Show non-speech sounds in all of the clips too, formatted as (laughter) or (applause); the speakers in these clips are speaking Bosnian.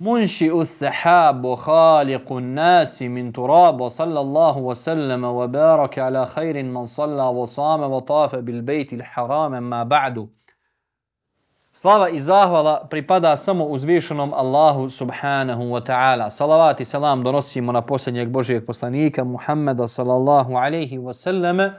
منشئ السحاب وخالق الناس من تراب وصلى الله وسلم وبارك على خير من صلى وصام وطاف بالبيت الحرام ما بعد Slava i zahvala pripada samo uzvišenom Allahu subhanahu wa ta'ala. Salavat i salam donosimo na posljednjeg Božijeg poslanika Muhammeda sallallahu alaihi wa sallame,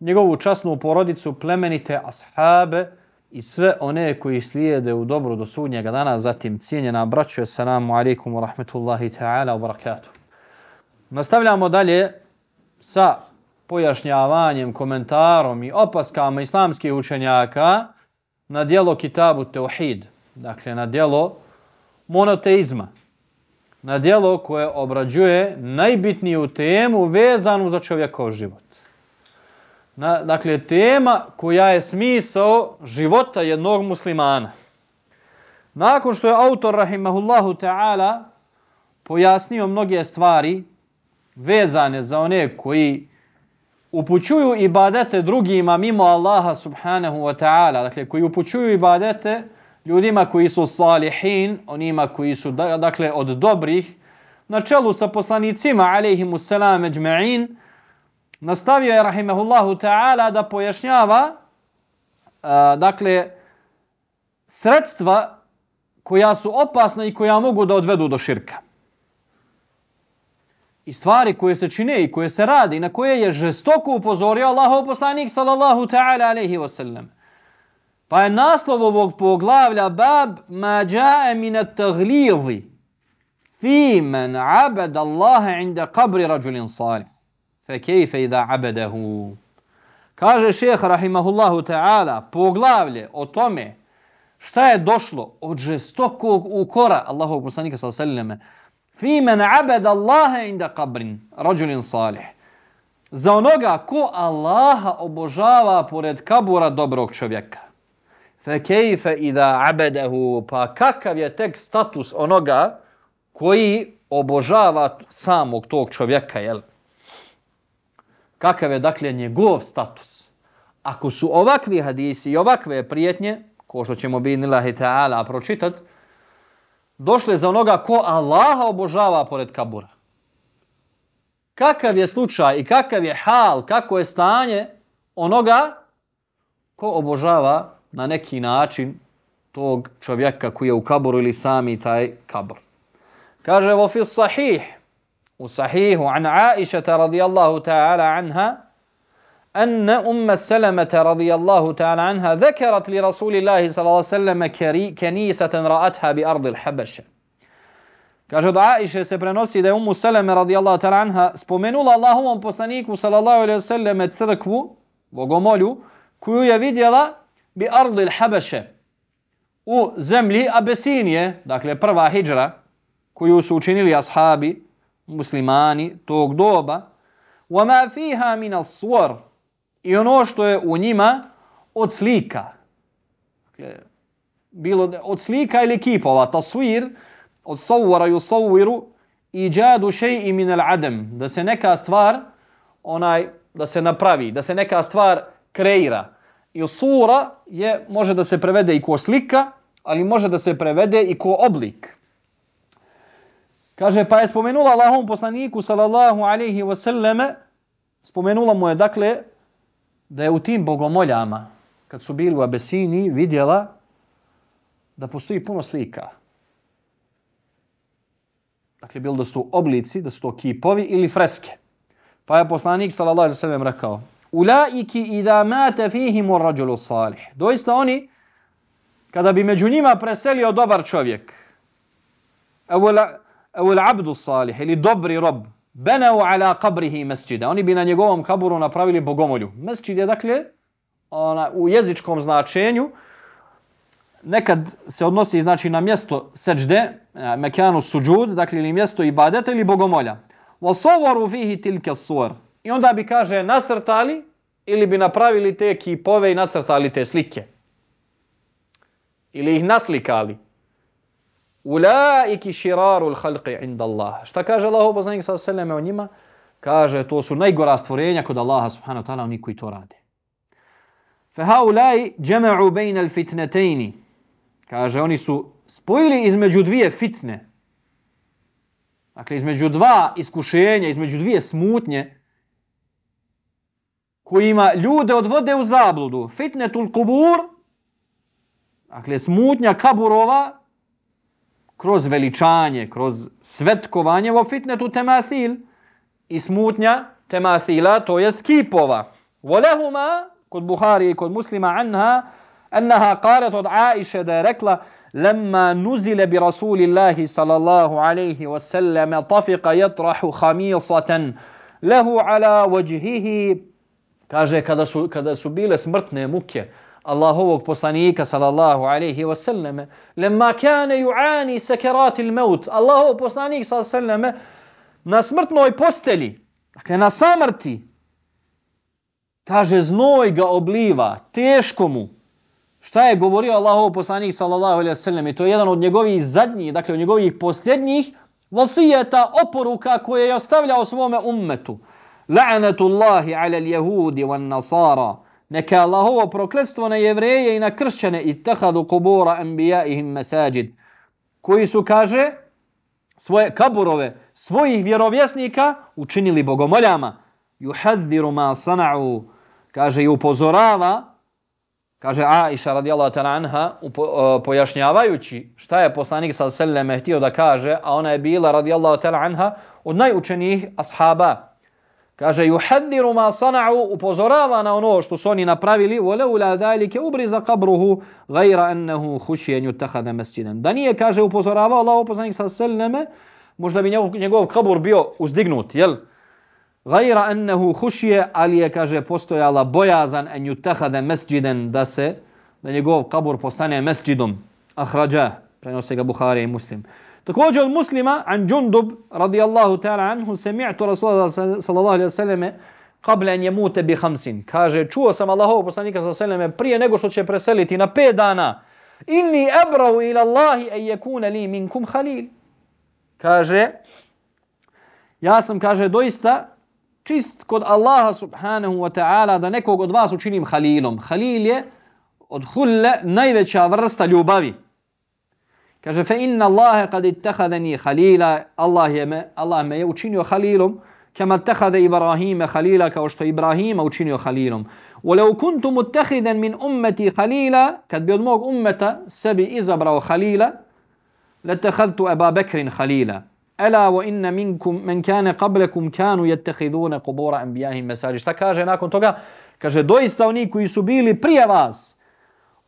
njegovu časnu porodicu, plemenite ashabe i sve one koji slijede u dobro do sudnjega dana. Zatim cijenjena braću, assalamu alaikum wa rahmetullahi ta'ala wa barakatuh. Nastavljamo dalje sa pojašnjavanjem, komentarom i opaskama islamskih učenjaka na dijelo Kitabu Teuhid, dakle na dijelo monoteizma, na dijelo koje obrađuje najbitniju temu vezanu za čovjekov život. Na, dakle, tema koja je smisao života jednog muslimana. Nakon što je autor, rahimahullahu ta'ala, pojasnio mnoge stvari vezane za one koji upućuju ibadete drugima mimo Allaha subhanahu wa ta'ala, dakle koji upućuju ibadete ljudima koji su salihin, onima koji su dakle od dobrih, na čelu sa poslanicima alaihimu selam, ajma'in, nastavio je rahimehullahu ta'ala da pojašnjava a, dakle sredstva koja su opasna i koja mogu da odvedu do širka i stvari koje se čine i koje se radi, na koje je žestoko upozorio Allahov poslanik sallallahu ta'ala alaihi ve sellem. Pa je naslov ovog poglavlja bab ma jae min at-taghlizi fi man abada Allaha inda qabri rajulin salih. Fa kayfa idha abadahu? Kaže šejh rahimahullahu ta'ala poglavlje o tome šta je došlo od žestokog ukora Allahov poslanika sallallahu alaihi wa fi men abada Allaha inda qabrin rajulin salih. Za onoga ko Allaha obožava pored kabura dobrog čovjeka. Fa kayfa idha abadahu pa kakav je tek status onoga koji obožava samog tog čovjeka, jel? Kakav je dakle njegov status? Ako su ovakvi hadisi i ovakve prijetnje, ko što ćemo bi nilahi ta'ala pročitati, došle za onoga ko Allaha obožava pored kabura. Kakav je slučaj i kakav je hal, kako je stanje onoga ko obožava na neki način tog čovjeka koji je u kaburu ili sami taj kabur. Kaže vo sahih, u sahihu an Aishata radijallahu ta'ala anha, أن أم سلمة رضي الله تعالى عنها ذكرت لرسول الله صلى الله عليه وسلم كنيسة رأتها بأرض الحبشة Kaže od Aisha se prenosi da je Ummu Saleme radijallahu ta'ala anha spomenula Allahovom poslaniku sallallahu alaihi wasallam crkvu, bogomolju, koju je vidjela bi ardil Habaše u zemlji Abesinije, dakle prva hijđra koju su učinili ashabi, muslimani tog doba. وَمَا فِيهَا مِنَ الصُّوَرِ i ono što je u njima od slika. Dakle, bilo od slika ili kipova, tasvir, od sovvara i usovviru, i džadu šej i minel adem, da se neka stvar, onaj, da se napravi, da se neka stvar kreira. I sura je, može da se prevede i ko slika, ali može da se prevede i ko oblik. Kaže, pa je spomenula Allahom poslaniku, sallallahu alaihi wasallame, spomenula mu je, dakle, da je u tim bogomoljama, kad su bili u Abesini, vidjela da postoji puno slika. Dakle, bilo da su to oblici, da su to kipovi ili freske. Pa je poslanik, sallallahu alaihi wasallam, rekao, Ulaiki idha mate fihimu rađulu salih. Doista oni, kada bi među njima preselio dobar čovjek, evo abdu salih, ili dobri rob, beneu ala qabrihi masjida. Oni bi na njegovom kaburu napravili bogomolju. Masjid je dakle ona, u jezičkom značenju nekad se odnosi znači na mjesto sećde, mekanu suđud, dakle ili mjesto ibadeta ili bogomolja. وَصَوَرُوا فِيهِ تِلْكَ الصُّوَرِ I onda bi, kaže, nacrtali ili bi napravili te kipove i nacrtali te slike. Ili ih naslikali. Ulaiki širaru l'halqi inda Allah. Šta kaže Allah oboznanik sa seleme o njima? Kaže, to su najgora stvorenja kod Allaha subhanahu wa ta'ala, oni koji to rade. Fahaulai jama'u bayna al-fitnatayn. Kaže oni su spojili između dvije fitne. Dakle između dva iskušenja, između dvije smutnje kojima ljude odvode u zabludu. Fitnetul kubur, dakle smutnja kaburova, kroz veličanje, kroz svetkovanje, vo fitnetu temathil i smutnja temathila, to jest kipova. Volehuma, kod Buhari i kod muslima anha, annaha qalet od Aisha da je rekla لما نزل برسول الله صلى الله عليه وسلم طفق يطرح خميصة له على وجهه kaže kada su kada su bile smrtne muke Allahovog poslanika sallallahu alaihi wa sallam lemma kane juani sekeratil maut. Allahov poslanik sallallahu alaihi wa sallam na smrtnoj posteli dakle na samrti kaže znoj ga obliva teško mu. Šta je govorio Allahov poslanik sallallahu alaihi wa sallam i to je jedan od njegovih zadnjih dakle od njegovih posljednjih vasijeta oporuka koje je ostavljao svome ummetu. La'natullahi ala al-yahudi wan-nasara neka Allahovo prokletstvo na jevreje i na kršćane i tahadu kubura anbija'ihim masajid. Koji su kaže svoje kaburove svojih vjerovjesnika učinili bogomoljama. Juhadziru ma sana'u. Kaže i upozorava kaže Aisha radijallahu ta'ala anha upo, uh, pojašnjavajući šta je poslanik sa selleme htio da kaže a ona je bila radijallahu ta'ala anha od najučenijih ashaba kaže yuhadhiru ma sana'u upozorava na ono što su oni napravili walaula zalika ubriza qabruhu ghayra annahu khushyan an yutakhadha masjidan da nije kaže upozoravao Allah poslanik sa selneme, možda bi njegov, njegov kabur bio uzdignut jel Ghayra ennehu khushya ali je, kaže, postojala bojazan en jutahade mesđiden da se, da njegov kabur postane mesđidom. Ahrađa, prenose ga Buhari i Muslim. Također od muslima, an Džundub, radijallahu ta'ala anhu, se mi'tu Rasulullah sallallahu alaihi sallame kable en jemute bi hamsin. Kaže, čuo sam Allahov poslanika sallallahu alaihi sallame prije nego što će preseliti na pet dana, inni ebrahu ila Allahi en jekune li minkum halil. Kaže, ja sam, kaže, doista čist kod Allaha subhanahu wa ta'ala da nekog od vas učinim halilom. Halil je od hulle najveća vrsta ljubavi. Kaže, fe inna Allahe kad ittehadeni halila, Allah, je me, Allah me je učinio halilom, kama ittehade Ibrahime halila, kao što Ibrahima učinio halilom. Walau kuntu muttehiden min ummeti halila, kad bi od mog ummeta sebi izabrao halila, letehadtu Eba Bekrin halila. Ela wa inna minkum men kana qablakum kanu yattakhiduna qubur anbiya'ihim masajid. Šta kaže nakon toga? Kaže doista oni koji su bili prije vas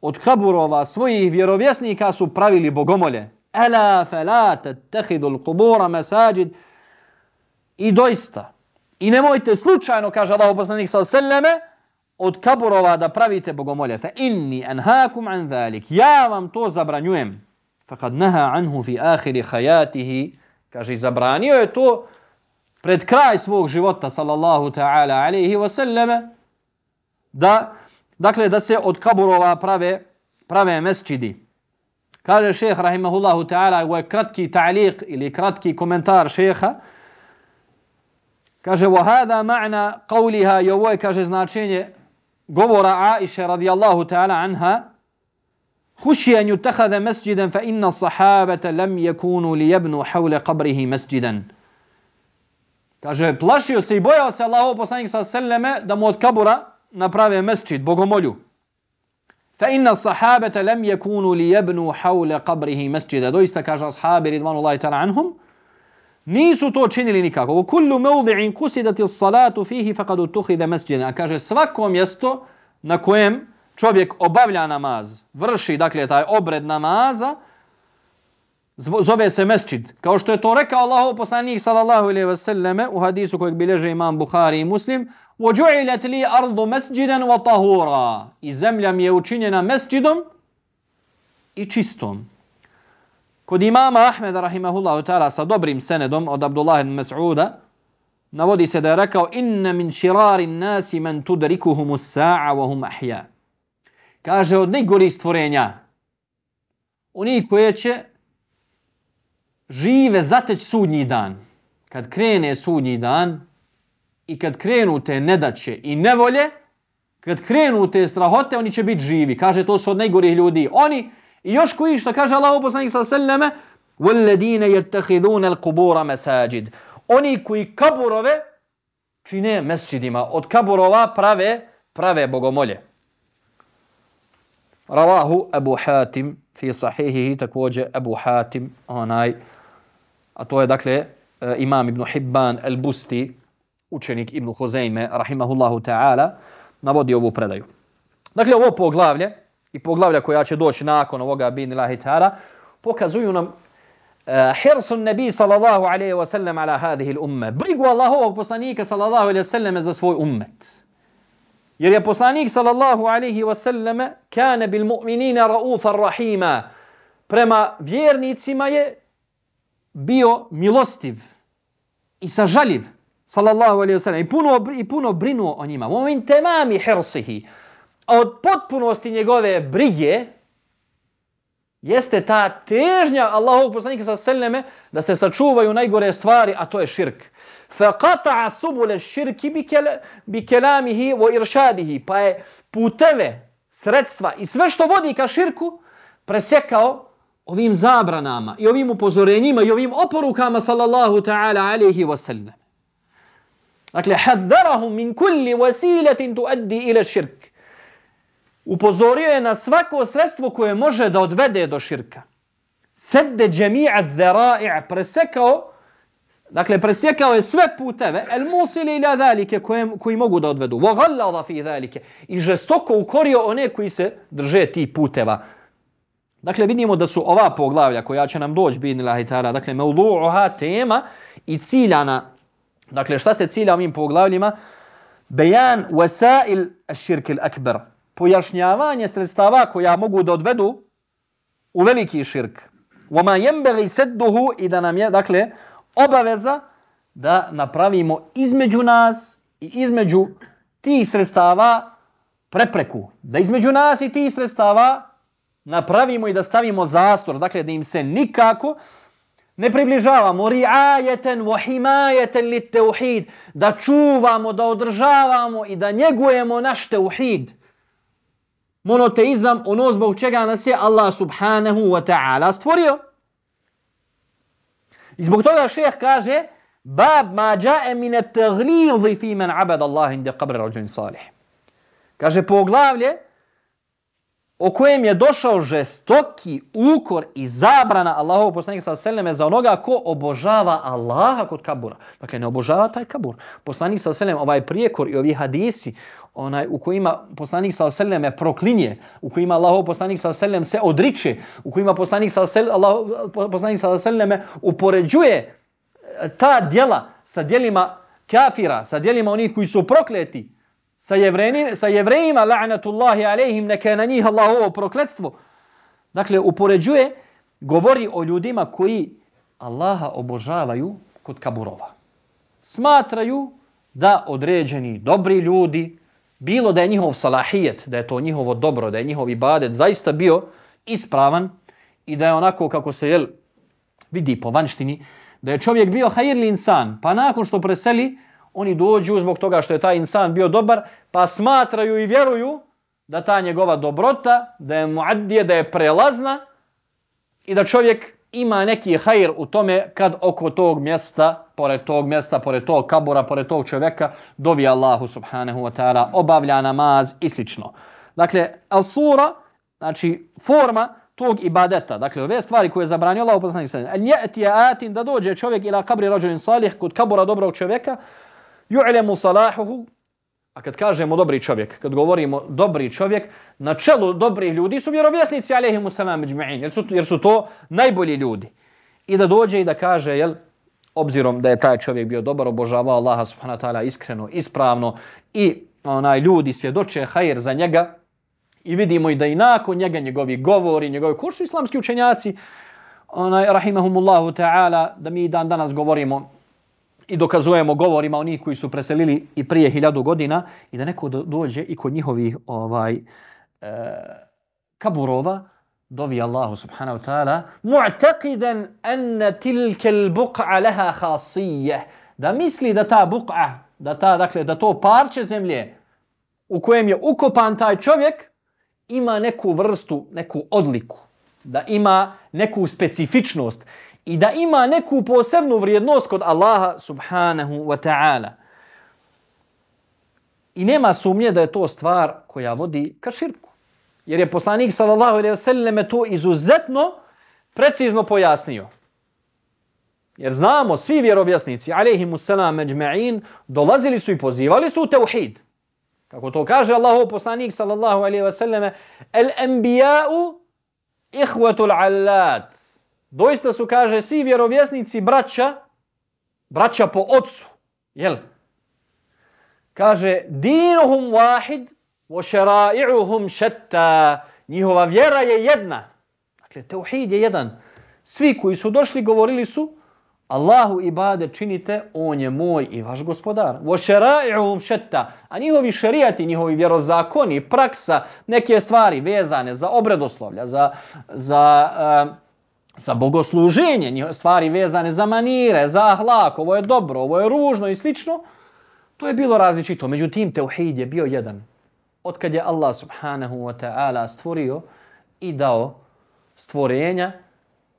od kaburova svojih vjerovjesnika su pravili bogomolje. Ela fala tattakhidu al-qubur masajid. I doista i nemojte slučajno kaže Allah poslanik sa alejhi od kaburova da pravite bogomolje. Fa inni anhaakum an zalik. Ja vam to zabranjujem. Fakad naha anhu fi ahiri hayatihi Kaže, zabranio je to pred kraj svog života, sallallahu ta'ala alaihi wasallam. da, dakle, da se od kaburova prave, prave mesčidi. Kaže šeheh, rahimahullahu ta'ala, ovo je kratki ta'liq ili kratki komentar šeha, kaže, وَهَذَا مَعْنَا قَوْلِهَا i ovo je, kaže, značenje govora Aisha radijallahu ta'ala anha, خشي أن يتخذ مسجدا فإن الصحابة لم يكونوا ليبنوا حول قبره مسجدا Kaže, plašio se i bojao se Allahov poslanik sa selleme da mu od kabura naprave mesčit, bogomolju. Fa inna sahabata lam yakunu li yabnu hawla qabrihi masjida. Doista kaže ashabi ridvanullahi ta'ala anhum, nisu to činili nikako. U kullu mawdi'in qusidat as-salatu fihi faqad utukhidha masjidan. Kaže svako mjesto na kojem čovjek obavlja namaz, vrši dakle taj obred namaza, zove se mesčid. Kao što je to rekao Allahov poslanik sallallahu alejhi ve selleme u hadisu kojeg bilježe imam Buhari i Muslim, وَجُعِلَتْ لِي أَرْضُ مَسْجِدًا وَطَهُورًا I zemlja mi je učinjena mesčidom i čistom. Kod imama Ahmeda rahimahullahu ta'ala sa dobrim senedom od Abdullah ibn Mas'uda navodi se da je rekao inna min širari nasi man tudrikuhumu sa'a wa hum ahya. Kaže od najgorih stvorenja oni koje će žive zateć sudnji dan. Kad krene sudnji dan i kad krenu te nedaće i nevolje, kad krenu te strahote, oni će biti živi. Kaže, to su od najgorih ljudi. Oni, i još koji što kaže Allah poslanik sa selleme, وَالَّذِينَ يَتَّخِذُونَ الْقُبُورَ مَسَاجِدِ Oni koji kaburove čine mesčidima. Od kaburova prave, prave bogomolje. Ravahu Abu Hatim fi sahihihi takođe Abu Hatim onaj a to je dakle e, imam Ibn Hibban al-Busti učenik Ibn Huzeyme rahimahullahu ta'ala navodi ovu predaju. Dakle ovo poglavlje i poglavlja koja će doći nakon ovoga bin ilahi ta'ala pokazuju nam uh, hirsun nebi sallallahu alaihi wa sallam ala hadihi l'umme. Brigu Allahovog poslanika sallallahu alaihi wa sallam za svoj ummet. Jer je poslanik sallallahu alaihi wa sallam kane bil mu'minina raufan rahima. Prema vjernicima je bio milostiv i sažaljiv sallallahu alaihi wa sallam i puno, i puno brinuo o njima. Momin temami hirsihi. Od potpunosti njegove brige jeste ta težnja Allahovog poslanika sallallahu alaihi wa sallam da se sačuvaju najgore stvari, a to je širk. فقطع سبل الشرك بكلامه وإرشاده pa je puteve, sredstva i sve što vodi ka širku presjekao ovim zabranama i ovim upozorenjima i ovim oporukama sallallahu ta'ala alaihi wa sallam. Dakle, haddarahum min kulli wasilatin tuaddi ila širk. Upozorio je na svako sredstvo koje može da odvede do širka. Sedde džemi'a dhara'i' presekao Dakle, presjekao je sve puteve, el musili ila dhalike, koje, koji mogu da odvedu. Vo gallada fi dhalike. I žestoko ukorio one koji se drže ti puteva. Dakle, vidimo da su ova poglavlja koja će nam doći, bin ilahi ta'ala, dakle, meudu'uha tema i ciljana. Dakle, šta se cilja ovim poglavljima? Bejan wasail širk il akbar. Pojašnjavanje sredstava koja mogu da odvedu u veliki širk. Wama jemberi sedduhu i da nam je, dakle, obaveza da napravimo između nas i između tih sredstava prepreku. Da između nas i tih sredstava napravimo i da stavimo zastor. Dakle, da im se nikako ne približavamo. Ri'ajeten wa himajeten li teuhid. Da čuvamo, da održavamo i da njegujemo naš teuhid. Monoteizam, ono zbog čega nas je Allah subhanahu wa ta'ala stvorio. I zbog toga šeheh kaže bab ma jae min at-taghlidhi fi man abada Allah inda qabr rajulin salih. Kaže poglavlje o kojem je došao žestoki ukor i zabrana Allahov poslanik sa seleme za onoga ko obožava Allaha kod kabura. Dakle, ne obožava taj kabur. Poslanik sa seleme, ovaj prijekor i ovi hadisi onaj, u kojima poslanik sa seleme proklinje, u kojima Allahov poslanik sa seleme se odriče, u kojima poslanik sa seleme, Allah, poslanik sa seleme upoređuje e, ta djela sa djelima kafira, sa djelima onih koji su prokleti, sa, jevrenim, sa jevrejima, la'natullahi alaihim, neka je na njih Allahovo prokletstvo. Dakle, upoređuje, govori o ljudima koji Allaha obožavaju kod kaburova. Smatraju da određeni dobri ljudi, bilo da je njihov salahijet, da je to njihovo dobro, da je njihov ibadet zaista bio ispravan i da je onako kako se jel, vidi po vanštini, da je čovjek bio hajirli insan, pa nakon što preseli, oni dođu zbog toga što je taj insan bio dobar, pa smatraju i vjeruju da ta njegova dobrota, da je muaddije, da je prelazna i da čovjek ima neki hajr u tome kad oko tog mjesta, pored tog mjesta, pored tog kabura, pored tog čovjeka, dovi Allahu subhanahu wa ta'ala, obavlja namaz i slično. Dakle, al-sura, znači forma tog ibadeta, dakle ove stvari koje je zabranio Allah poslanik sallam, al njeti atin da dođe čovjek ila kabri rajulin salih kod kabura dobrog čovjeka, ju'lemu salahuhu, A kad kažemo dobri čovjek, kad govorimo dobri čovjek, na čelu dobrih ljudi su vjerovjesnici, alaihimu salam, jer su, jer su to najbolji ljudi. I da dođe i da kaže, jel, obzirom da je taj čovjek bio dobar, obožavao Allaha subhanahu ta'ala iskreno, ispravno i onaj ljudi svjedoče hajr za njega i vidimo i da i nakon njega njegovi govori, njegovi kursu islamski učenjaci, onaj, rahimahumullahu ta'ala, da mi dan danas govorimo i dokazujemo govorima onih koji su preselili i prije hiljadu godina i da neko dođe i kod njihovih ovaj, e, kaburova dovi Allahu subhanahu wa ta'ala mu'taqidan anna tilka al-buq'a laha khasiyah. Da misli da ta buq'a da ta dakle da to parče zemlje u kojem je ukopan taj čovjek ima neku vrstu neku odliku da ima neku specifičnost i da ima neku posebnu vrijednost kod Allaha subhanahu wa ta'ala. I nema sumnje da je to stvar koja vodi ka širku. Jer je poslanik sallallahu alaihi wa sallam to izuzetno precizno pojasnio. Jer znamo, svi vjerovjesnici, alaihimu salam međme'in, dolazili su i pozivali su u teuhid. Kako to kaže Allahov poslanik sallallahu alaihi wa sallam, el enbija'u ihvatul allat. Doista su, kaže, svi vjerovjesnici braća, braća po ocu. Jel? Kaže, dinuhum wahid, wa šera'i'uhum šetta. Njihova vjera je jedna. Dakle, teuhid je jedan. Svi koji su došli govorili su, Allahu ibade činite, on je moj i vaš gospodar. Wa šera'i'uhum šetta. A njihovi šerijati, njihovi vjerozakoni, praksa, neke stvari vezane za obredoslovlja, za, za uh, za bogosluženje, stvari vezane za manire, za ahlak, ovo je dobro, ovo je ružno i slično, to je bilo različito. Međutim, teuhid je bio jedan. Otkad je Allah subhanahu wa ta'ala stvorio i dao stvorenja,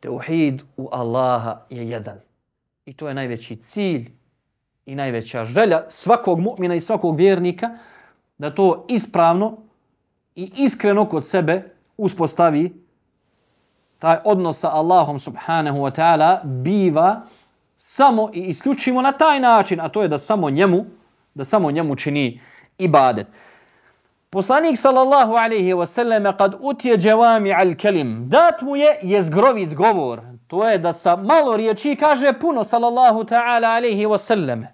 teuhid u Allaha je jedan. I to je najveći cilj i najveća želja svakog mu'mina i svakog vjernika da to ispravno i iskreno kod sebe uspostavi taj odnos sa Allahom subhanahu wa ta'ala biva samo i isključivo na taj način, a to je da samo njemu, da samo njemu čini ibadet. Poslanik sallallahu alaihi wa sallam kad utje džavami al kelim, dat mu je jezgrovit govor. To je da sa malo riječi kaže puno sallallahu ta'ala alaihi wa sallam.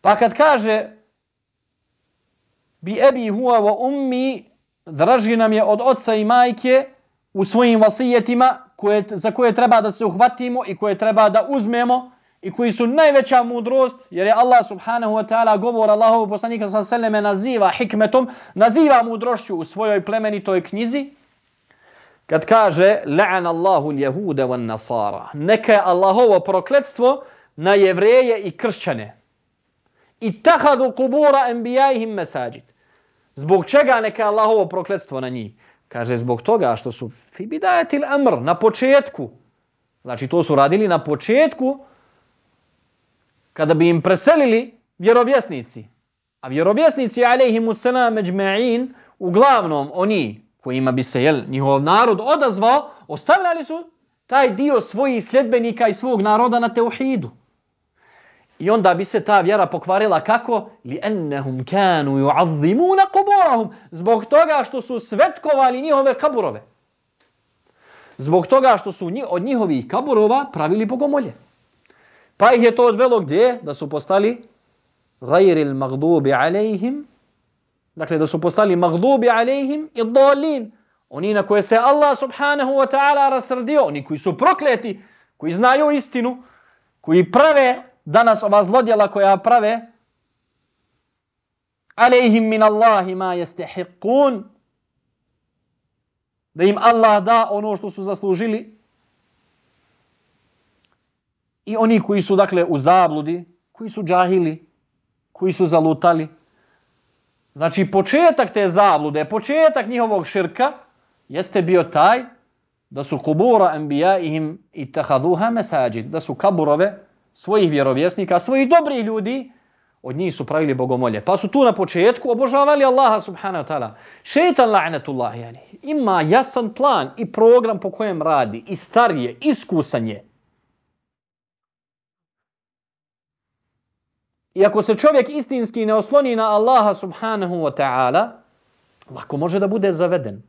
Pa kad kaže bi ebi huwa wa ummi draži nam je od oca i majke u svojim vasijetima koje, za koje treba da se uhvatimo i koje treba da uzmemo i koji su najveća mudrost, jer je Allah subhanahu wa ta'ala govor Allahovu poslanika sa seleme naziva hikmetom, naziva mudrošću u svojoj plemenitoj knjizi, kad kaže la'an Allahu ljehude van nasara, neka je Allahovo prokletstvo na jevreje i kršćane. I tahadu kubura enbijajihim mesađit. Zbog čega neka Allahovo prokletstvo na njih? Kaže, zbog toga što su fi bidajetil amr na početku. Znači, to su radili na početku kada bi im preselili vjerovjesnici. A vjerovjesnici, alaihimu selam, međme'in, uglavnom oni kojima bi se jel, njihov narod odazvao, ostavljali su taj dio svojih sljedbenika i svog naroda na teuhidu. I onda bi se ta vjera pokvarila kako? Li ennehum kanu yu'azzimuna quburahum. Zbog toga što su svetkovali njihove kaburove. Zbog toga što su od njihovih kaburova pravili bogomolje. Pa ih je to odvelo gdje? Da su postali gajril magdubi alejhim. Dakle, da su postali magdubi alejhim i dalin. Oni na koje se Allah subhanahu wa ta'ala rasrdio. Oni koji su prokleti, koji znaju istinu, koji prave danas ova zlodjela koja prave alejhim min Allahi ma yastahiqun da im Allah da ono što su zaslužili. I oni koji su dakle u zabludi koji su džahili koji su zalutali. Znači početak te zablude početak njihovog širka jeste bio taj da su kubura anbijaihim i tahaduha da su kaburove svojih vjerovjesnika, svojih dobrih ljudi, od njih su pravili bogomolje. Pa su tu na početku obožavali Allaha subhanahu wa ta'ala. Šeitan la'natullah yani, Ima jasan plan i program po kojem radi. I starije, iskusanje. I ako se čovjek istinski ne osloni na Allaha subhanahu wa ta'ala, lako može da bude zaveden.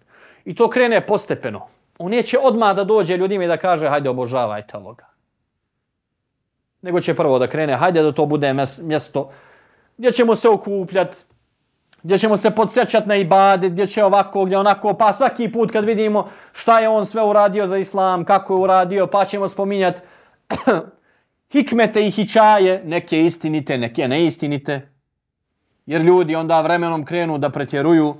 I to krene postepeno. On neće odmah da dođe ljudima i da kaže hajde obožavajte ovoga nego će prvo da krene, hajde da to bude mjesto gdje ćemo se okupljati, gdje ćemo se podsjećati na ibade, gdje će ovako, gdje onako, pa svaki put kad vidimo šta je on sve uradio za islam, kako je uradio, pa ćemo spominjati (clears throat) hikmete i hičaje, neke istinite, neke neistinite, jer ljudi onda vremenom krenu da pretjeruju,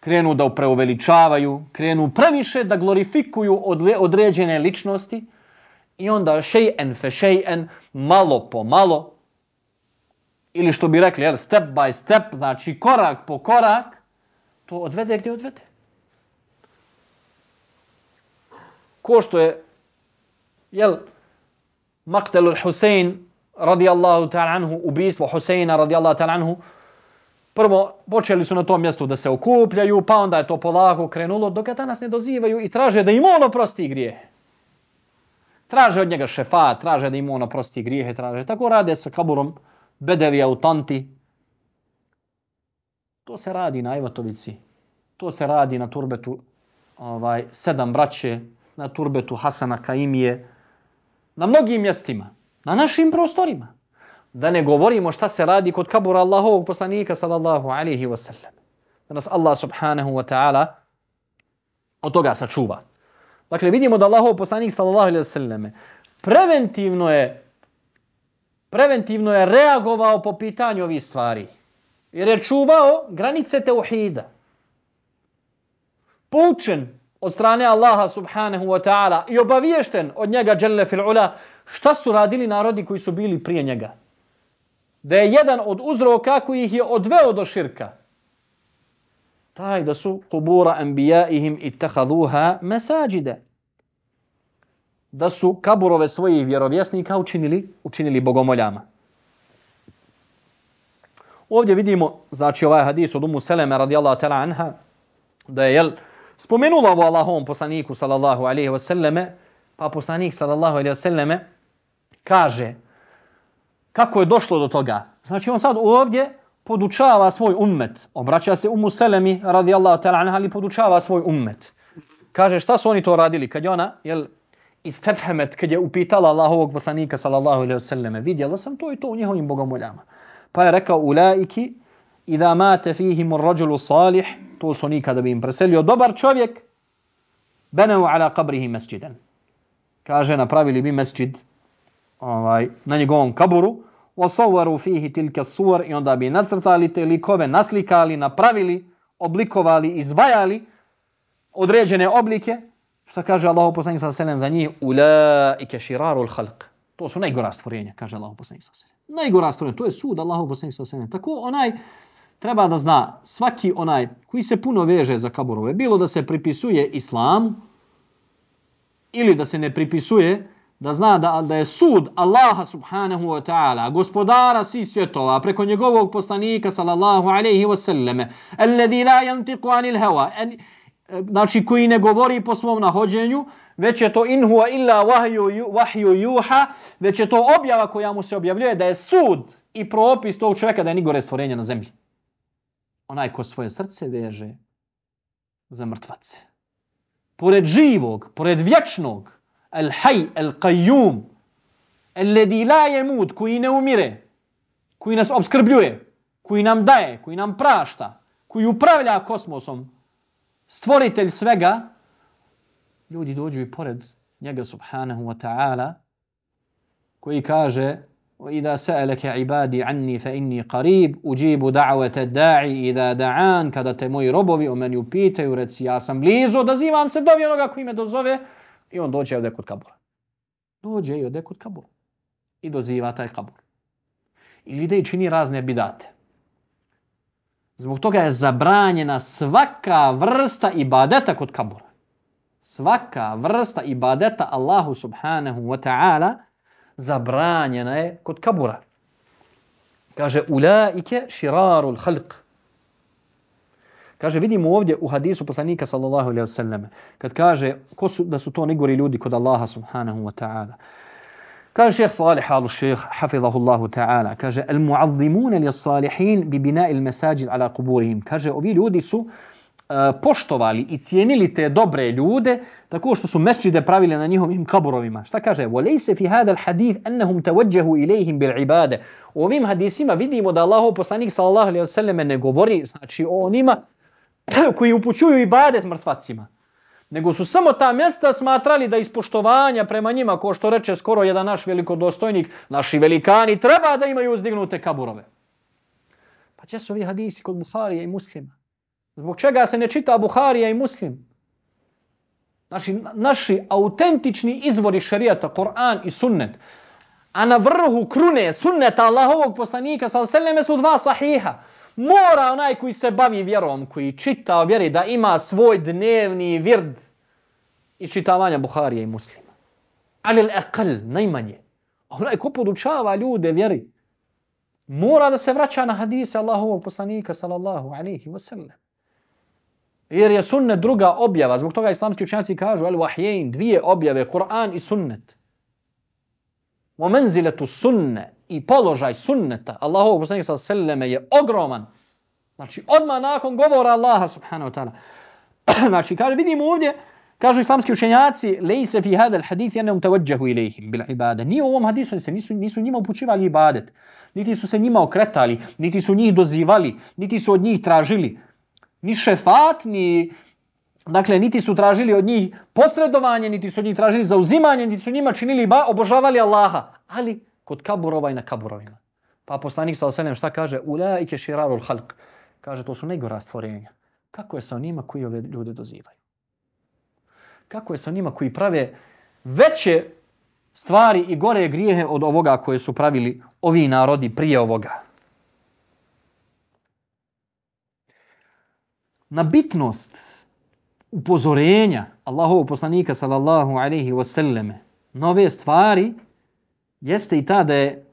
krenu da preuveličavaju, krenu previše da glorifikuju određene ličnosti i onda šejen fe šejen, malo po malo, ili što bi rekli, jel, step by step, znači korak po korak, to odvede gdje odvede. Ko što je, jel, Maktelu Husein radijallahu ta'ala anhu, ubijstvo Huseina radijallahu ta'ala anhu, prvo počeli su na tom mjestu da se okupljaju, pa onda je to polako krenulo, dok ga danas ne dozivaju i traže da im ono prosti grije. Traže od njega šefa, traže da ima ono prosti grijehe, traže. Tako rade sa kaburom bedevi autanti. To se radi na Ivatovici. To se radi na turbetu ovaj, sedam braće, na turbetu Hasana Kaimije, na mnogim mjestima, na našim prostorima. Da ne govorimo šta se radi kod kabura Allahovog poslanika sallallahu alaihi wasallam. Da nas Allah subhanahu wa ta'ala od toga sačuva. Dakle, vidimo da Allahov poslanik sallallahu alaihi wa sallam preventivno je preventivno je reagovao po pitanju ovih stvari. Jer je čuvao granice teuhida. Poučen od strane Allaha subhanahu wa ta'ala i obaviješten od njega dželle fil ula šta su radili narodi koji su bili prije njega. Da je jedan od uzroka koji ih je odveo do širka. Taj da su kubura anbijaihim ittahaduha mesađide. Da su kaburove svojih vjerovjesnika učinili, učinili bogomoljama. Ovdje vidimo, znači ovaj hadis od Umu Seleme radijallahu ta'ala anha, da je, jel, spomenula ovo Allahovom poslaniku sallallahu alaihi wa sallame, pa poslanik sallallahu alaihi wa sallame kaže kako je došlo do toga. Znači on sad ovdje podučava svoj ummet. Obraća se umu Selemi radijallahu ta'ala anha ali podučava svoj ummet. Kaže šta su oni to radili kad je ona jel, istefhemet kad je upitala Allahovog poslanika sallallahu alaihi wa sallam, vidjela sam to i to u njihovim bogomoljama. Pa je rekao ulaiki idha mate fihim ar-rajulu salih to su oni kada bi im preselio dobar čovjek beneu ala qabrihi masjidan kaže napravili bi mesdžid ovaj na njegovom kaburu wa sawwaru fihi tilka suwar i onda bi nacrtali te likove naslikali napravili oblikovali izvajali određene oblike što kaže Allahu poslanik sallallahu alejhi ve sellem za njih ulaika shirarul khalq. To su najgora stvorenja kaže Allahu poslanik sallallahu alejhi ve sellem. Najgora stvorenja to je sud Allahu poslanik sallallahu alejhi ve sellem. Tako onaj treba da zna svaki onaj koji se puno veže za kaburove, bilo da se pripisuje islamu ili da se ne pripisuje, da zna da, da je sud Allaha subhanahu wa ta'ala, gospodara svih svjetova, preko njegovog poslanika sallallahu alaihi wa sallame, alladhi la yantiqu anil hawa, e, znači koji ne govori po svom nahođenju, već je to in huwa illa wahyu, wahyu yuha, već je to objava koja mu se objavljuje da je sud i propis tog čovjeka da je nigore stvorenja na zemlji onaj ko svoje srce veže za mrtvace. Pored živog, pored vječnog, el haj, el qayyum, el ledi la jemud, koji ne umire, koji nas obskrbljuje, koji nam daje, koji nam prašta, koji upravlja kosmosom, stvoritelj svega, ljudi dođu i pored njega subhanahu wa ta'ala, koji kaže, وإذا سألك عبادي عني فإني قريب أجيب دعوة الداعي إذا دعان kada te moji robovi o meni upitaju reci ja sam blizu odazivam se dovi onoga koji me dozove i on dođe ovdje kod kabura. Dođe i ode kod kabura. I doziva taj kabur. I ide i čini razne bidate. Zbog toga je zabranjena svaka vrsta ibadeta kod kabura. Svaka vrsta ibadeta Allahu subhanahu wa ta'ala zabranjena je kod kabura. Kaže, ulaike širarul halq. Kaže, vidimo ovdje u hadisu poslanika sallallahu alaihi wa sallam, kad kaže ko su, da su to negori ljudi kod Allaha subhanahu wa ta'ala. Kaže šeheh Salih alu šeheh, hafizahu Allahu ta'ala, kaže, al muazzimuna li salihin bi bina il mesajid ala kuburihim. Kaže, ovi ljudi su uh, poštovali i cijenili te dobre ljude tako što su mesdžide pravili na njihovim kaburovima. Šta kaže? وَلَيْسَ فِي هَذَا الْحَدِيث أَنَّهُمْ تَوَجَّهُوا إِلَيْهِمْ بِالْعِبَادَ U ovim hadisima vidimo da Allahov poslanik sallallahu alejhi ve selleme ne govori znači o onima koji upućuju i badet mrtvacima. nego su samo ta mjesta smatrali da ispoštovanja prema njima, ko što reče skoro jedan naš velikodostojnik, naši velikani, treba da imaju uzdignute kaburove. Pa će su ovi hadisi kod Buharija i muslima? Zbog čega se ne čita Buharija i muslim? Naši, naši autentični izvori šarijata, Koran i sunnet, a na vrhu krune sunneta Allahovog poslanika, sa seleme su dva sahiha. Mora onaj koji se bavi vjerom, koji čita o vjeri, da ima svoj dnevni vird i čitavanja Buharija i muslima. Ali l'aqal, najmanje. A onaj ko podučava ljude vjeri, mora da se vraća na hadise Allahovog poslanika, sallallahu alaihi wa sallam. Jer je sunnet druga objava. Zbog toga islamski učenjaci kažu, al wahjein, dvije objave, Kur'an i sunnet. Wa manzilatu sunne i položaj sunneta Allahovog poslanika sallallahu alejhi ve selleme je ogroman. Znači odmah nakon govora Allaha subhanahu wa ta'ala. (clears throat) znači kaže vidimo ovdje kažu islamski učenjaci lejse fi hada alhadith annahum tawajjahu ilayhim bil ibada. Ni u ovom hadisu se nisu nisu njima upućivali ibadet. Niti su se njima okretali, niti su njih dozivali, niti su od njih tražili ni šefat, ni Dakle, niti su tražili od njih posredovanje, niti su od njih tražili zauzimanje, niti su njima činili ba, obožavali Allaha. Ali kod kaburova i na kaburovima. Pa poslanik sa osanem šta kaže? Ula i keširarul halk. Kaže, to su najgora stvorenja. Kako je sa onima koji ove ljude dozivaju? Kako je sa onima koji prave veće stvari i gore grijehe od ovoga koje su pravili ovi narodi prije ovoga? Na bitnost upozorenja Allahovog poslanika sallallahu alaihi wasallam na ove stvari jeste i ta da je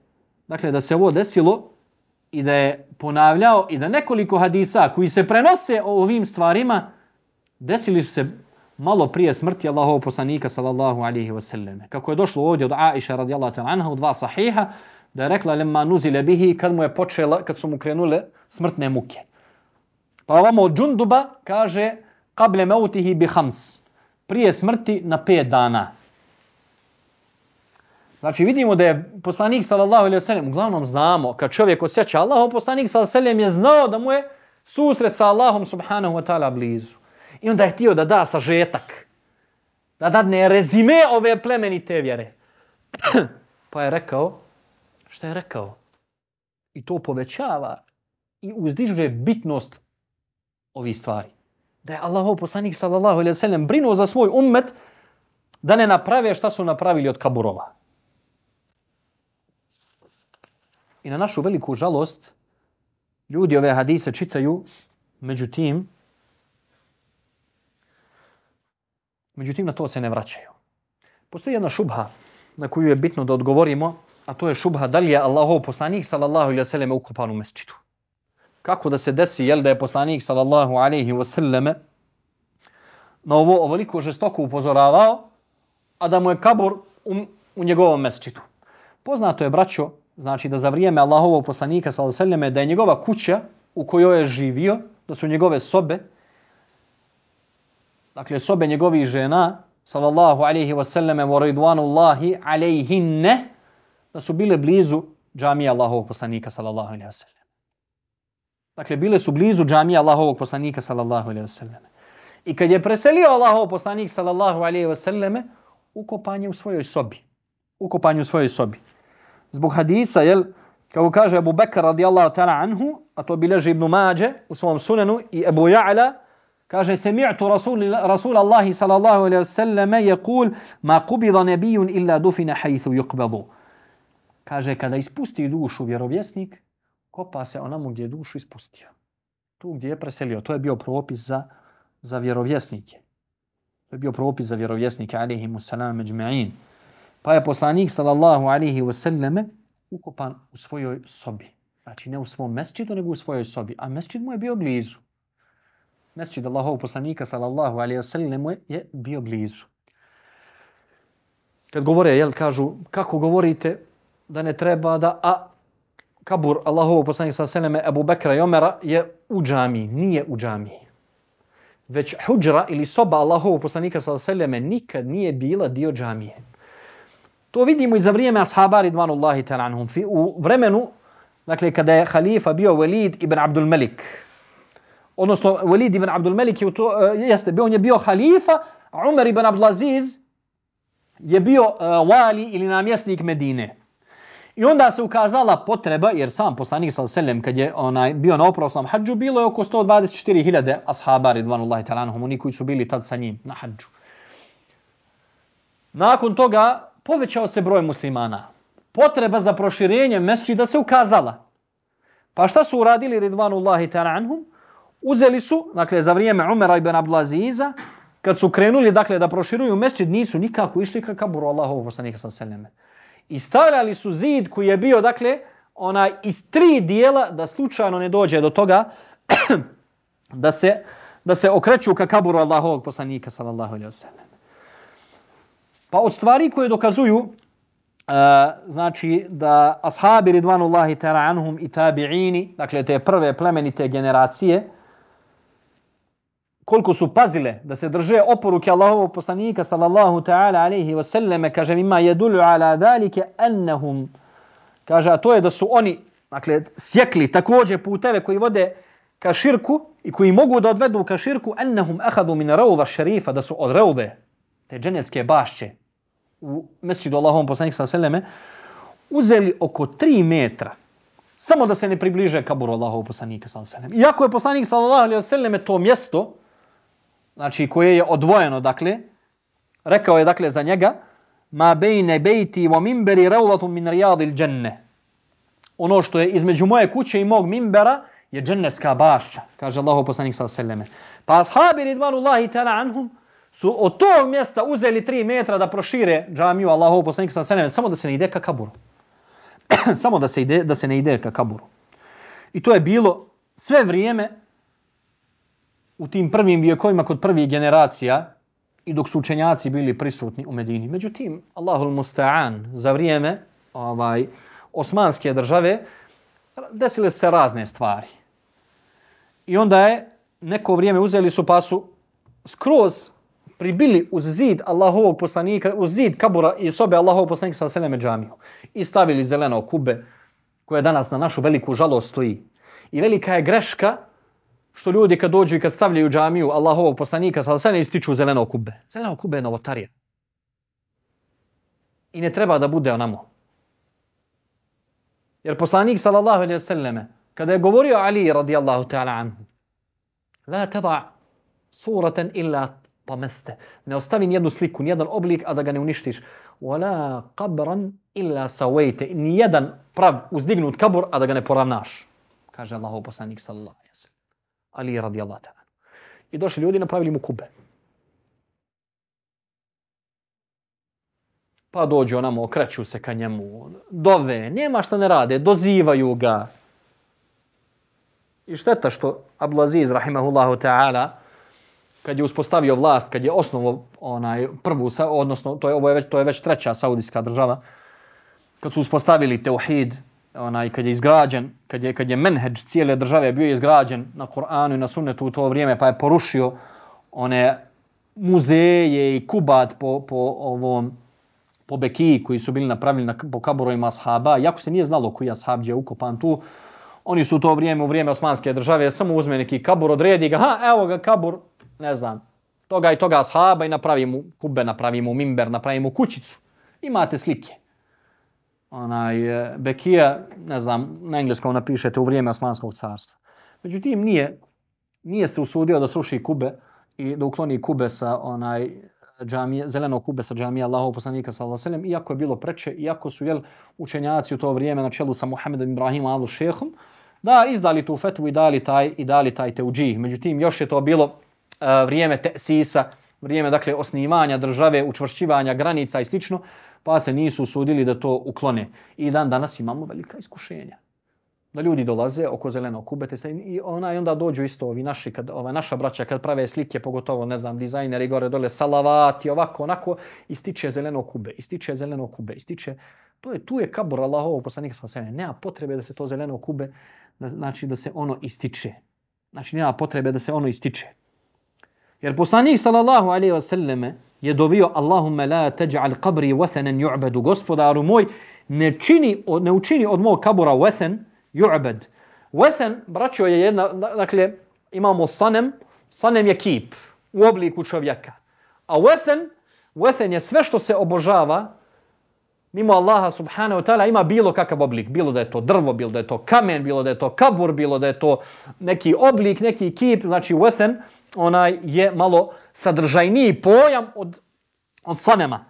dakle da se ovo desilo i da je ponavljao i da nekoliko hadisa koji se prenose o ovim stvarima desili su se malo prije smrti Allahovog poslanika sallallahu alaihi wasallam. Kako je došlo ovdje od Aisha radijallahu ta'ala anha u dva sahiha da je rekla lemma nuzile bihi kad mu je počela, kad su mu krenule smrtne muke. Pa ovamo od Džunduba kaže qable mautihi bi khams. Prije smrti na pet dana. Znači vidimo da je poslanik sallallahu alejhi ve sellem uglavnom znamo kad čovjek osjeća Allahov poslanik sallallahu alejhi ve sellem je znao da mu je susret sa Allahom subhanahu wa taala blizu. I onda je htio da da sažetak. Da dadne rezime ove plemenite vjere. (clears throat) pa je rekao, šta je rekao? I to povećava i uzdižuje bitnost ovih stvari da je Allahov poslanik sallallahu alejhi ve sellem brinuo za svoj ummet da ne naprave šta su napravili od kaburova. I na našu veliku žalost ljudi ove hadise čitaju, međutim međutim na to se ne vraćaju. Postoji jedna šubha na koju je bitno da odgovorimo, a to je šubha da li je Allahov poslanik sallallahu alejhi ve sellem ukopan u mesčitu. kako da se desi jel da je poslanik sallallahu alejhi ve selleme na ovo ovoliko žestoko upozoravao a da mu je kabur u, u njegovom mesčitu. Poznato je braćo znači da za vrijeme Allahovog poslanika sallallahu alejhi ve selleme da je njegova kuća u kojoj je živio da su njegove sobe dakle sobe njegovih žena sallallahu alejhi ve selleme wa ridwanullahi alejhinne da su bile blizu džamije Allahovog poslanika sallallahu alejhi ve sellem. Dakle, bile su blizu džamija Allahovog poslanika sallallahu alejhi ve selleme. I kad je preselio Allahov poslanik sallallahu alejhi ve selleme, sallam, ukopanje u svojoj sobi. Ukopanje u svojoj sobi. Zbog hadisa, jel, kako kaže Abu Bekr radijallahu ta'ala anhu, a to bileži Ibn Mađe u svom sunanu i Abu Ja'la, kaže sami'tu rasul, rasul Allahi sallallahu alaihi wasallam yaqul ma qubida nabiyun illa dufina haythu yuqbadu. Kaže, kada ispusti dušu vjerovjesnik, kopa se onamo gdje je dušu ispustio. Tu gdje je preselio. To je bio propis za, za vjerovjesnike. To je bio propis za vjerovjesnike, alihimu salam međme'in. Pa je poslanik, sallallahu alihi wasallame, ukopan u svojoj sobi. Znači ne u svom mesčidu, nego u svojoj sobi. A mesčid mu je bio blizu. Mesčid Allahov poslanika, sallallahu alihi wasallame, je bio blizu. Kad govore, jel, kažu, kako govorite da ne treba da, a kabur Allahovog poslanika sallallahu sa seleme Abu Bekra i Omera je u džami, nije u džami Već huđra ili soba Allahovog poslanika sallallahu alejhi ve nikad nije bila dio džamije. To vidimo i za vrijeme ashaba ridvanullahi ta'ala anhum. U vremenu, dakle, kada je halifa bio Walid ibn Abdul Malik, odnosno Walid ibn Abdul Malik je, to, uh, jeste, on je bio halifa, A Umar ibn Abdulaziz je bio uh, wali ili namjesnik Medine. I onda se ukazala potreba, jer sam poslanik sa selem kad je onaj bio na oprosnom hadžu, bilo je oko 124.000 ashaba ridvanullahi ta'ala anhum, oni koji su bili tad sa njim na hadžu. Nakon toga povećao se broj muslimana. Potreba za proširenje da se ukazala. Pa šta su uradili ridvanullahi ta'ala anhum? Uzeli su, dakle, za vrijeme Umera ibn Abdulaziza, kad su krenuli, dakle, da proširuju mesčid, nisu nikako išli ka kaburu Allahovog poslanika sa seleme i stavljali su zid koji je bio, dakle, ona iz tri dijela da slučajno ne dođe do toga (clears throat) da se da se okreću ka kaburu Allahovog poslanika sallallahu alejhi ve sellem. Pa od stvari koje dokazuju uh, znači da ashabi ridvanullahi ta'ala anhum i tabi'ini, dakle te prve plemenite generacije, koliko su pazile da se drže oporuke Allahovog poslanika sallallahu ta'ala alaihi wa sallam, kaže ima jedulu ala dalike annahum, kaže a to je da su oni, dakle, sjekli također puteve koji vode ka širku i koji mogu da odvedu ka širku, annahum ahadu min rawda šerifa, da su od rawde, te dženecke bašće, u mesčidu Allahovom poslanik sallallahu seleme, uzeli oko 3 metra, samo da se ne približe kaburu Allahovog poslanika sallallahu seleme. Iako je poslanik sallallahu alejhi ve selleme to mjesto, znači koje je odvojeno, dakle, rekao je, dakle, za njega, ma bejne bejti wa mimberi ravlatu min rijadil dženne. Ono što je između moje kuće i mog mimbera je džennetska bašća, kaže Allahov poslanik sa seleme. Pa ashabi ridvanullahi ta'ala anhum su od tog mjesta uzeli tri metra da prošire džamiju Allahu poslanika sa seleme, samo da se ne ide ka kaburu. (clears throat) samo da se, ide, da se ne ide ka kaburu. I to je bilo sve vrijeme u tim prvim vijekovima kod prvih generacija i dok su učenjaci bili prisutni u Medini. Međutim, Allahul Musta'an za vrijeme ovaj, osmanske države desile se razne stvari. I onda je neko vrijeme uzeli su pa su skroz pribili uz zid Allahovog poslanika, uz zid kabura i sobe Allahovog poslanika sa seleme džamiju. I stavili zeleno kube koje danas na našu veliku žalost stoji. I velika je greška što ljudi kad dođu i kad stavljaju džamiju Allahovog poslanika, sa seleme ističu zeleno kube. Zeleno kube je novotarija. I ne treba da bude onamo. Jer poslanik sallallahu alaihi selleme kada je govorio Ali radijallahu ta'ala anhu, la tada suratan illa pameste. Ne ostavi nijednu sliku, nijedan oblik, a da ga ne uništiš. Wala qabran illa sawayte. Nijedan prav uzdignut kabur, a da ga ne poravnaš. Kaže Allahov poslanik sallallahu alaihi sallam. Ali radijallahu ta'ala. I došli ljudi napravili mu kube. Pa dođu onamo, okreću se ka njemu. Dove, nema šta ne rade, dozivaju ga. I šteta što Abdulaziz, rahimahullahu ta'ala, kad je uspostavio vlast, kad je osnovo onaj prvu, odnosno to je, ovo je već, to je već treća saudijska država, kad su uspostavili teuhid, onaj kad je izgrađen, kad je kad je menhedž cijele države bio izgrađen na Kur'anu i na Sunnetu u to vrijeme, pa je porušio one muzeje i kubat po po ovom po Bekiji koji su bili napravili na po kaburovima ashaba, jako se nije znalo koji ashab je ukopan tu. Oni su u to vrijeme, u vrijeme Osmanske države, samo uzme neki kabur, odredi ga, ha, evo ga kabur, ne znam, toga i toga ashaba i napravi mu kube, napravi mu mimber, napravi mu kućicu. Imate slike onaj e, Bekija, ne znam, na engleskom napišete u vrijeme Osmanskog carstva. Međutim, nije, nije se usudio da sruši kube i da ukloni kube sa onaj džamije, zeleno kube sa džamije Allahov poslanika sallallahu alejhi ve sellem, iako je bilo preče, iako su jel učenjaci u to vrijeme na čelu sa Muhammedom Ibrahim al šehom da izdali tu fetvu i dali taj i dali taj teudžih. Međutim, još je to bilo E, vrijeme tesisa, vrijeme dakle osnivanja države, učvršćivanja granica i slično, pa se nisu usudili da to uklone. I dan danas imamo velika iskušenja. Da ljudi dolaze oko zeleno kubete se i ona i onda dođu isto ovi naši kad ova naša braća kad prave slike pogotovo ne znam dizajneri gore dole salavati ovako onako ističe zeleno kube ističe zeleno kube ističe to je tu je kabur Allahov poslanik sa sene nema potrebe da se to zeleno kube znači da se ono ističe znači nema potrebe da se ono ističe jer poslanik sallallahu alejhi ve selleme je dovio Allahumma la taj'al qabri wathanan yu'badu. Gospodaru moj ne čini ne učini od mog kabura wathan yu'bad. Wathan braćo je jedna dakle imamo sanem. Sanem je kip u obliku čovjeka. A wathan wathan je sve što se obožava mimo Allaha subhanahu wa ta'ala. Ima bilo kakav oblik. Bilo da je to drvo, bilo da je to kamen, bilo da je to kabur, bilo da je to neki oblik, neki kip. Znači wathan onaj je malo sadržajniji pojam od, od sanema.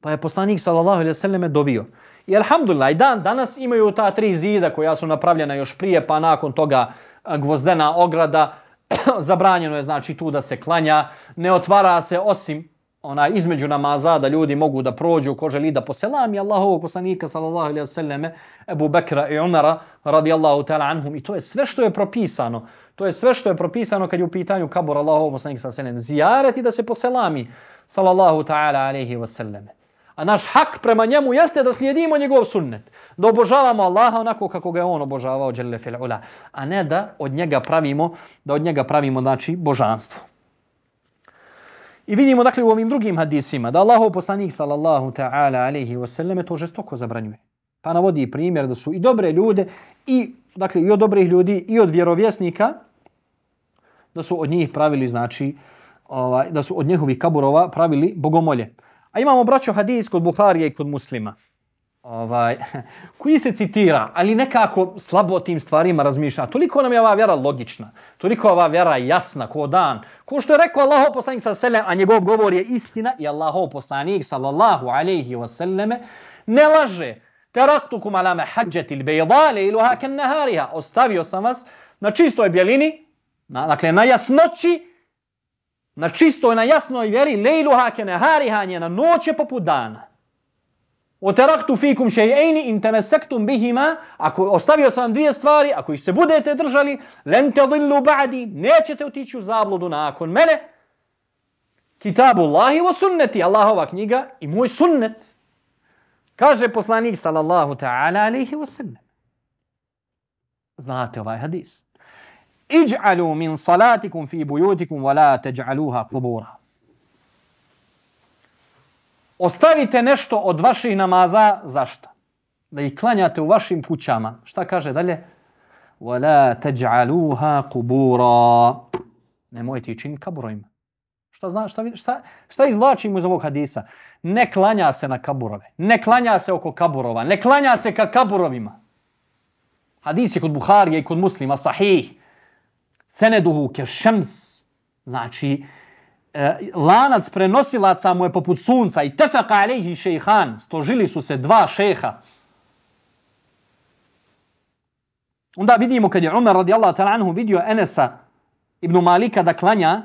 Pa je poslanik sallallahu alejhi ve selleme dovio. I alhamdulillah, i dan danas imaju ta tri zida koja su napravljena još prije, pa nakon toga eh, gvozdena ograda, (clears throat) zabranjeno je znači tu da se klanja, ne otvara se osim ona između namaza da ljudi mogu da prođu ko želi da poselami Allahovog poslanika sallallahu alejhi ve selleme Abu Bekra i Umara radijallahu ta'ala anhum i to je sve što je propisano to je sve što je propisano kad je u pitanju kabur Allahov poslanik sallallahu alejhi ve sellem da se poselami sallallahu ta'ala alejhi ve selleme A naš hak prema njemu jeste da slijedimo njegov sunnet. Da obožavamo Allaha onako kako ga je on obožavao, dželle fil ula. A ne da od njega pravimo, da od njega pravimo, znači, božanstvo. I vidimo, dakle, u ovim drugim hadisima, da Allahov poslanik, sallallahu ta'ala, alejhi ve sellem to žestoko zabranjuje. Pa navodi primjer da su i dobre ljude, i, dakle, i od dobrih ljudi, i od vjerovjesnika, da su od njih pravili, znači, ovaj, da su od njihovih kaburova pravili bogomolje. A imamo braćo hadis kod Buharije i kod muslima. Ovaj, (laughs) koji se citira, ali nekako slabo o tim stvarima razmišlja. Toliko nam je ova vjera logična, toliko ova vjera jasna, ko dan. Ko što je rekao Allahov poslanik sa selem, a njegov govor je istina i Allahov poslanik sallallahu alaihi wa sallame ne laže. Teraktukum ala me hađeti il bejdale iluha ken nehariha. Ostavio sam vas na čistoj bjelini, na, dakle na jasnoći, na čistoj, na jasnoj vjeri, lejlu hakene, hariha njena noć je poput dana. Oteraktu fikum še'ejni in temesektum bihima, ako ostavio sam dvije stvari, ako ih se budete držali, len te dillu ba'di, nećete otići u zabludu nakon mene. Kitabu Allahi wa sunneti, Allahova knjiga i moj sunnet. Kaže poslanik sallallahu ta'ala alaihi wa sallam. Znate ovaj hadis. Iđ'alu min salatikum fi bujutikum wa la teđ'aluha kubura. Ostavite nešto od vaših namaza, zašto? Da ih klanjate u vašim kućama. Šta kaže dalje? Wa la teđ'aluha kubura. Nemojte ih činiti kaburojima. Šta, zna, šta, šta, šta izlačimo iz ovog hadisa? Ne klanja se na kaburove. Ne klanja se oko kaburova. Ne klanja se ka kaburovima. Hadis je kod Buharije i kod muslima sahih seneduhu ke šems, znači e, lanac prenosilaca mu je poput sunca i tefeka alejhi šejhan, stožili su se dva šeha. Onda vidimo kad je Umar radijallahu ta'ala anhu vidio Enesa ibn Malika da klanja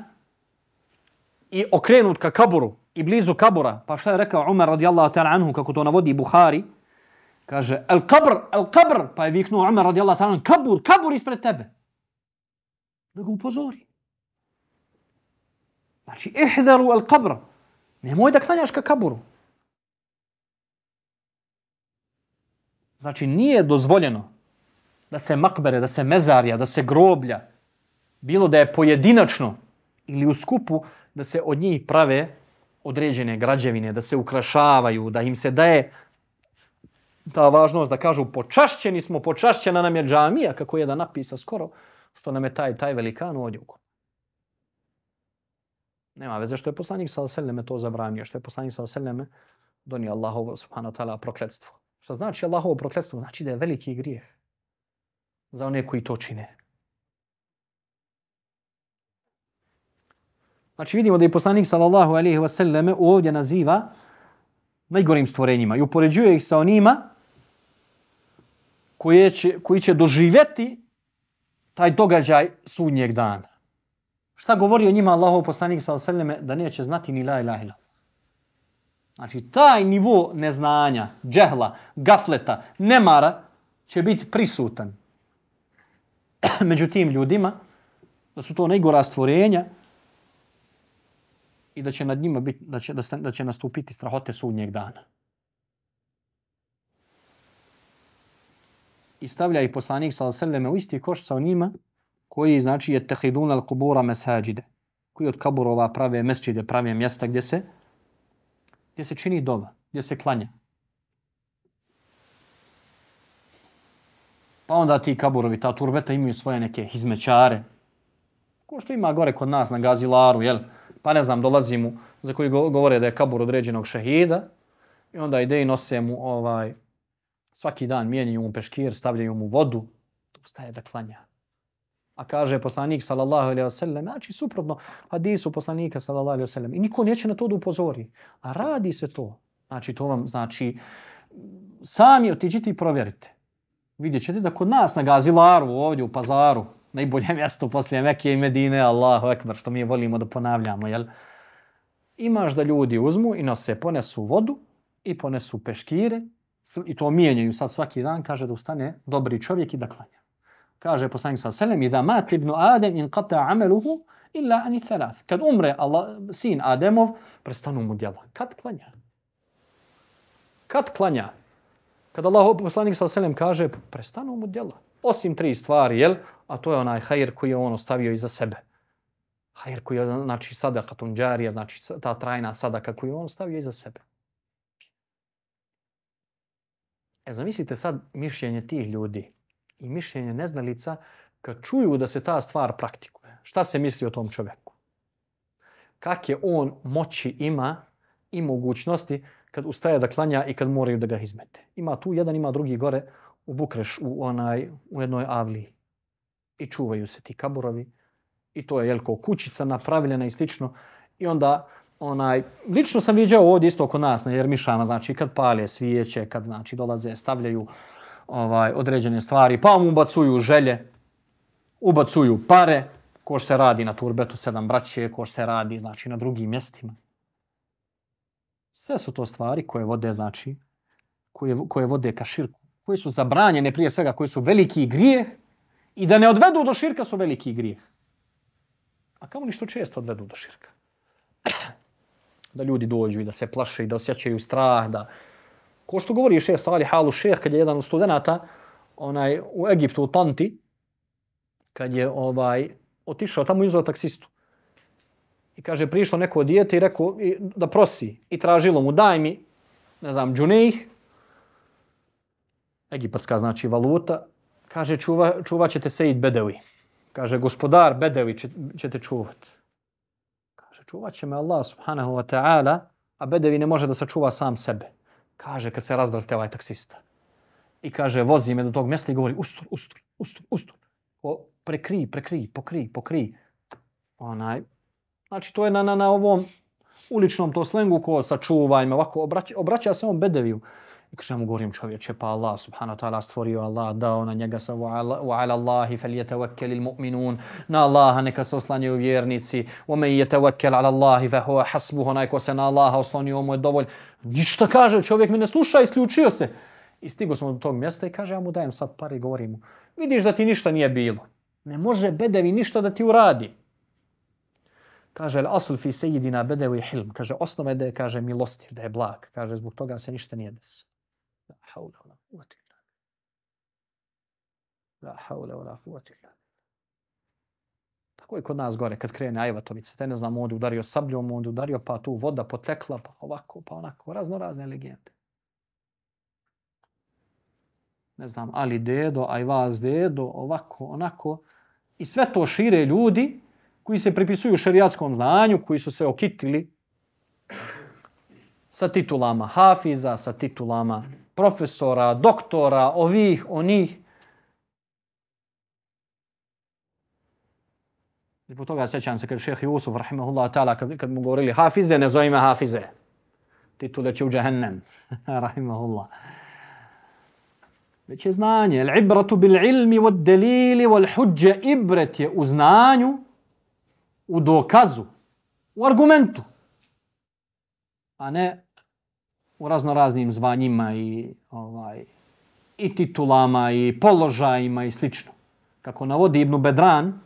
i okrenut ka kaburu i blizu kabura, pa šta je rekao Umar radijallahu ta'ala anhu kako to navodi Buhari, kaže, el kabr, el kabr, pa je viknuo Umar radijallahu ta'ala anhu, kabur, kabur ispred tebe da ga upozori. Znači, ihdaru al kabra. Nemoj da klanjaš ka kaburu. Znači, nije dozvoljeno da se makbere, da se mezarja, da se groblja, bilo da je pojedinačno ili u skupu, da se od njih prave određene građevine, da se ukrašavaju, da im se daje ta važnost da kažu počašćeni smo, počašćena nam je džamija, kako je da napisa skoro, što nam je taj, taj velikan u. Nema veze što je poslanik sa seleme to zabranio, što je poslanik sa seleme donio Allahovo subhanahu wa ta'ala prokletstvo. Što znači Allahovo prokletstvo? Znači da je veliki grijeh za one koji to čine. Znači vidimo da je poslanik sallallahu alaihi wa sallam ovdje naziva najgorim stvorenjima i upoređuje ih sa onima koje će, koji će doživjeti taj događaj sudnjeg dana. Šta govori o njima Allahov poslanik sa osaleme da neće znati ni la ilaha ila. Znači, taj nivo neznanja, džehla, gafleta, nemara će biti prisutan (clears throat) među tim ljudima, da su to najgora stvorenja i da će nad njima biti, da će, da će nastupiti strahote sudnjeg dana. I stavlja i poslanik sa u isti koš sa onima koji znači je tehidun al kubura meshađide koji od kaburova prave mesčide, prave mjesta gdje se gdje se čini dova, gdje se klanja. Pa onda ti kaburovi, ta turbeta imaju svoje neke hizmećare. Ko što ima gore kod nas na Gazilaru, jel? Pa ne znam, dolazi mu, za koji govore da je kabur određenog šehida, i onda ide i nose mu ovaj, svaki dan mijenjaju mu peškir, stavljaju mu vodu, ustaje da klanja. A kaže poslanik sallallahu alejhi ve sellem, znači suprotno hadisu poslanika sallallahu alejhi ve sellem. I niko neće na to da upozori. A radi se to. Znači to vam znači sami otiđite i provjerite. Vidjet ćete da kod nas na Gazilaru, ovdje u Pazaru, najbolje (laughs) mjesto poslije Mekije i Medine, Allahu ekber, što mi volimo da ponavljamo, jel? Imaš da ljudi uzmu i nose, ponesu vodu i ponesu peškire i to mijenjaju sad svaki dan, kaže da ustane dobri čovjek i da klanja. Kaže poslanik sa selem, i da mat ibn Adem in qata ameluhu illa ani thalath. Kad umre Allah, sin Ademov, prestanu mu djela. Kad klanja? Kad klanja? Kad Allah poslanik sa selem kaže, prestanu mu djela. Osim tri stvari, jel? A to je onaj hajr koji je on ostavio iza sebe. Hajr koji je, znači, sadakatun džarija, znači ta trajna sadaka koju je on ostavio iza sebe. E, zamislite sad mišljenje tih ljudi i mišljenje neznalica kad čuju da se ta stvar praktikuje. Šta se misli o tom čovjeku? Kak je on moći ima i mogućnosti kad ustaje da klanja i kad moraju da ga izmete. Ima tu jedan, ima drugi gore u Bukreš, u, onaj, u jednoj avliji. I čuvaju se ti kaburovi. I to je jelko kućica napravljena i slično. I onda onaj, lično sam viđao ovdje isto oko nas na Jermišama, znači kad pale svijeće, kad znači dolaze, stavljaju ovaj određene stvari, pa mu ubacuju želje, ubacuju pare, ko se radi na Turbetu sedam braće, ko se radi znači na drugim mjestima. Sve su to stvari koje vode, znači, koje, koje vode ka širku, koje su zabranjene prije svega, koje su veliki grijeh i da ne odvedu do širka su veliki grijeh. A kamo ništo često odvedu do širka? Da ljudi dođu i da se plaše i da osjećaju strah, da... Ko što govori šeh Salih Alu šeh, kad je jedan od studenta onaj, u Egiptu, u Tanti, kad je ovaj otišao tamo i uzeo taksistu. I kaže, prišlo neko dijete i rekao i, da prosi. I tražilo mu, daj mi, ne znam, džunejih, egipatska znači valuta, kaže, čuva, čuvat ćete Sejid Bedevi. Kaže, gospodar Bedevi će, ćete čuvat sačuvat će me Allah subhanahu wa ta'ala, a Bedevi ne može da sačuva sam sebe. Kaže, kad se razdalite ovaj taksista. I kaže, vozi me do tog mjesta i govori, ustur, ustur, ustur, ustur. O, prekri, prekri, pokri, pokri. Onaj, znači, to je na, na, na ovom uličnom to slengu ko sačuvaj me, ovako, obraća, obraća se on Bedeviju. I kaže, ja mu govorim čovječe, pa Allah subhanahu wa ta'ala stvorio Allah, dao na njega sa wa ala, wa ala Allahi fel il mu'minun, na Allaha neka se oslanjaju vjernici, wa men yetawakkel ala Allahi fa huwa hasbuhu, onaj ko se na Allaha oslonio, mu je dovolj. Ništa kaže, čovjek mi ne sluša, isključio se. I stigo smo do tog mjesta i kaže, ja mu dajem sad par i govorim mu, vidiš da ti ništa nije bilo. Ne može bedevi ništa da ti uradi. Kaže, al asl fi sejidina bedevi hilm. Kaže, osnova je da je, kaže, milostiv, da je blag. Kaže, zbog toga se ništa nije desilo. La haula wa la kuvvete illa billah. La haula wa la kuvvete illa billah. Tako je kod nas gore, kad krene ajvatovica. Te ne znam, ovdje udario sabljom, ovdje udario, pa tu voda potekla, pa ovako, pa onako. Razno razne legende. Ne znam, ali dedo, aj vas dedo, ovako, onako. I sve to šire ljudi koji se pripisuju šerijatskom znanju, koji su se okitili sa titulama hafiza, sa titulama profesora, doktora, ovih, onih. I toga sećam se kad šeheh Jusuf, rahimahullah ta'ala, kad, kad mu govorili hafize, ne zove me hafize. Titule će u džahennem, (laughs) rahimahullah. Već je znanje. Al-ibratu bil ilmi wad delili wal huđe ibret je u znanju, u dokazu, u argumentu, a ne u raznoraznim zvanjima i ovaj i titulama i položajima i slično. Kako navodi Ibn Bedran,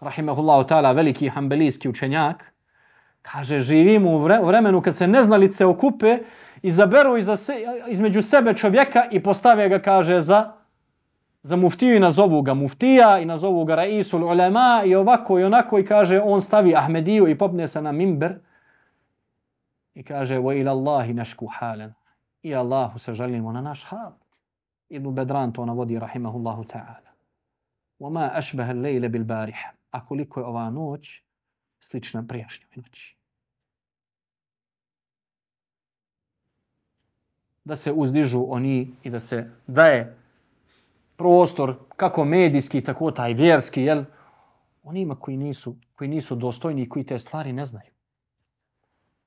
rahimehullahu ta'ala, veliki hambelijski učenjak, kaže, živimo u vremenu kad se neznalice okupe, izaberu iza se, između sebe čovjeka i postave ga, kaže, za, za muftiju i nazovu ga muftija i nazovu ga raisul ulema i ovako i onako i kaže, on stavi Ahmediju i popne se na mimber i kaže, wa ila Allahi nashku halen. I Allahu se žalimo na naš hal. Ibn Bedran to navodi, rahimahullahu ta'ala. Wa ma ašbeha lejle bil bariha. A koliko je ova noć slična prijašnjoj noći. Da se uzdižu oni i da se daje prostor kako medijski, tako taj vjerski, jel? Onima koji nisu, koji nisu dostojni i koji te stvari ne znaju.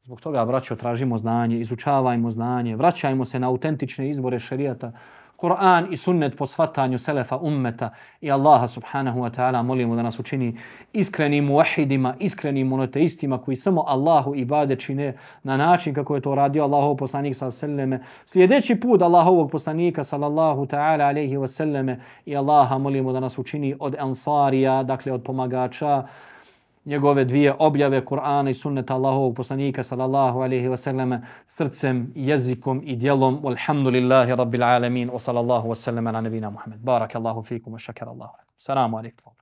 Zbog toga, braćo, tražimo znanje, izučavajmo znanje, vraćajmo se na autentične izbore šerijata, Kur'an i sunnet po svatanju selefa ummeta i Allaha subhanahu wa ta'ala molimo da nas učini iskrenim muahidima, iskrenim monoteistima koji samo Allahu ibade čine na način kako je to radio Allahov poslanik sa selleme. Sljedeći put Allahovog poslanika sallallahu ta'ala alaihi wa selleme i Allaha molimo da nas učini od ansarija, dakle od pomagača, njegove dvije objave Kur'ana i sunneta Allahovog poslanika sallallahu alaihi wa sallam srcem, jezikom i djelom. Walhamdulillahi rabbil alamin wa sallallahu wa sallam ala nabina Muhammad. Barakallahu fikum wa shakar Allahu. Salamu alaikum.